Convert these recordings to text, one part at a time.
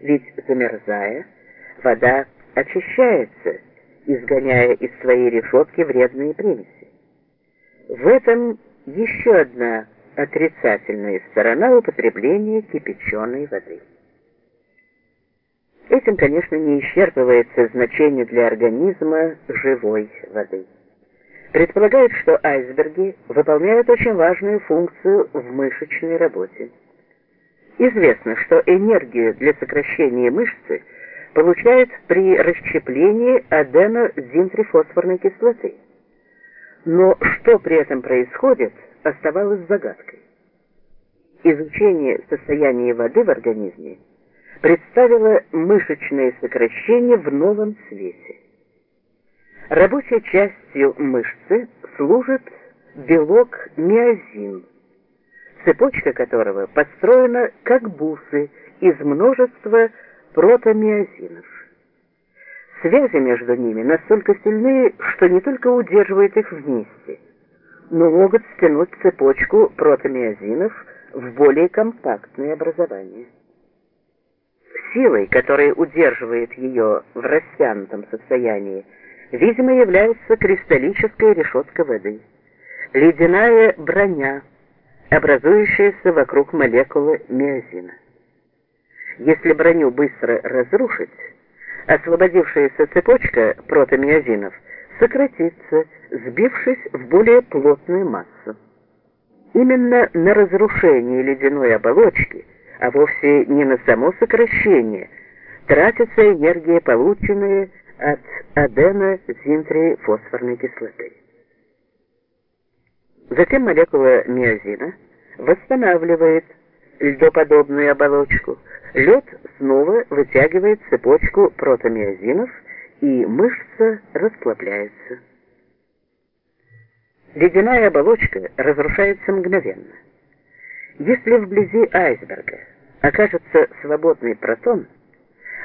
Ведь замерзая, вода очищается, изгоняя из своей решетки вредные примеси. В этом еще одна отрицательная сторона употребления кипяченой воды. Этим, конечно, не исчерпывается значение для организма живой воды. Предполагают, что айсберги выполняют очень важную функцию в мышечной работе. Известно, что энергию для сокращения мышцы получают при расщеплении аденозинтрифосфорной кислоты. Но что при этом происходит, оставалось загадкой. Изучение состояния воды в организме представило мышечное сокращение в новом свете. Рабочей частью мышцы служит белок миозин, цепочка которого построена как бусы из множества протомиозинов. Связи между ними настолько сильны, что не только удерживают их вместе, но могут стянуть цепочку протомиозинов в более компактное образование. Силой, которая удерживает ее в растянутом состоянии, видимо, является кристаллическая решетка воды, ледяная броня, образующаяся вокруг молекулы миозина. Если броню быстро разрушить, освободившаяся цепочка протомиозинов сократится, сбившись в более плотную массу. Именно на разрушение ледяной оболочки, а вовсе не на само сокращение, тратится энергия, полученная от аденозинтрифосфорной кислоты. Затем молекула миозина восстанавливает льдоподобную оболочку. Лед снова вытягивает цепочку протомиозинов, и мышца расслабляется. Ледяная оболочка разрушается мгновенно. Если вблизи айсберга окажется свободный протон,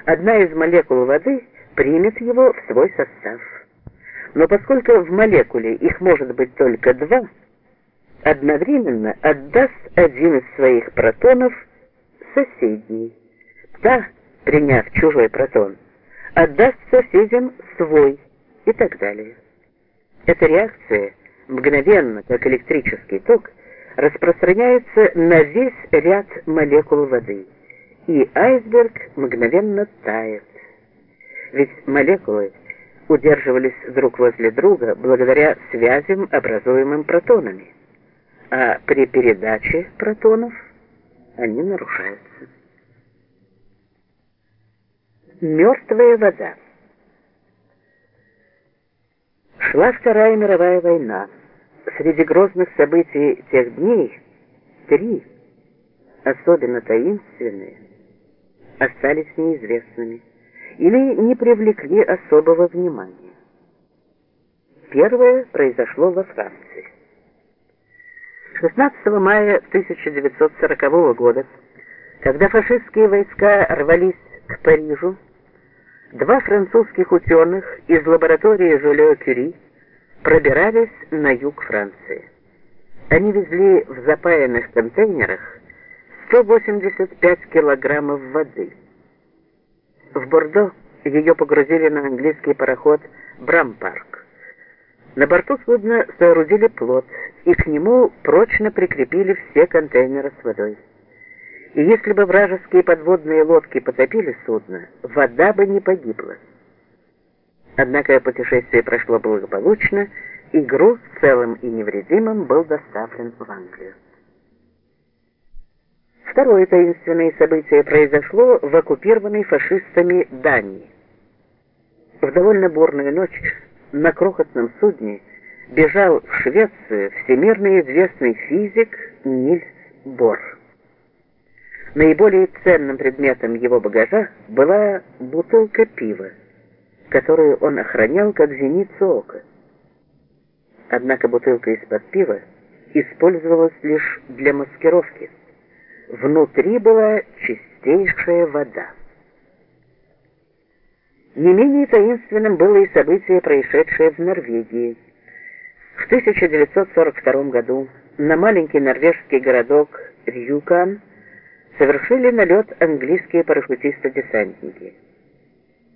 одна из молекул воды примет его в свой состав. Но поскольку в молекуле их может быть только два, одновременно отдаст один из своих протонов соседней. Та, приняв чужой протон, отдаст соседям свой и так далее. Эта реакция, мгновенно, как электрический ток, распространяется на весь ряд молекул воды, и айсберг мгновенно тает. Ведь молекулы удерживались друг возле друга благодаря связям, образуемым протонами а при передаче протонов они нарушаются. Мертвая вода. Шла Вторая мировая война. Среди грозных событий тех дней три, особенно таинственные, остались неизвестными или не привлекли особого внимания. Первое произошло во Франции. 16 мая 1940 года, когда фашистские войска рвались к Парижу, два французских ученых из лаборатории Жолио-Кюри пробирались на юг Франции. Они везли в запаянных контейнерах 185 килограммов воды. В Бордо ее погрузили на английский пароход «Брампарк». На борту судна соорудили плот, и к нему прочно прикрепили все контейнеры с водой. И если бы вражеские подводные лодки потопили судно, вода бы не погибла. Однако путешествие прошло благополучно, и груз целым и невредимым был доставлен в Англию. Второе таинственное событие произошло в оккупированной фашистами Дании. В довольно бурную ночь на крохотном судне бежал в Швецию всемирно известный физик Нильс Бор. Наиболее ценным предметом его багажа была бутылка пива, которую он охранял как зеницу ока. Однако бутылка из-под пива использовалась лишь для маскировки. Внутри была чистейшая вода. Не менее таинственным было и событие, происшедшее в Норвегии. В 1942 году на маленький норвежский городок Рюкан совершили налет английские парашютисты-десантники.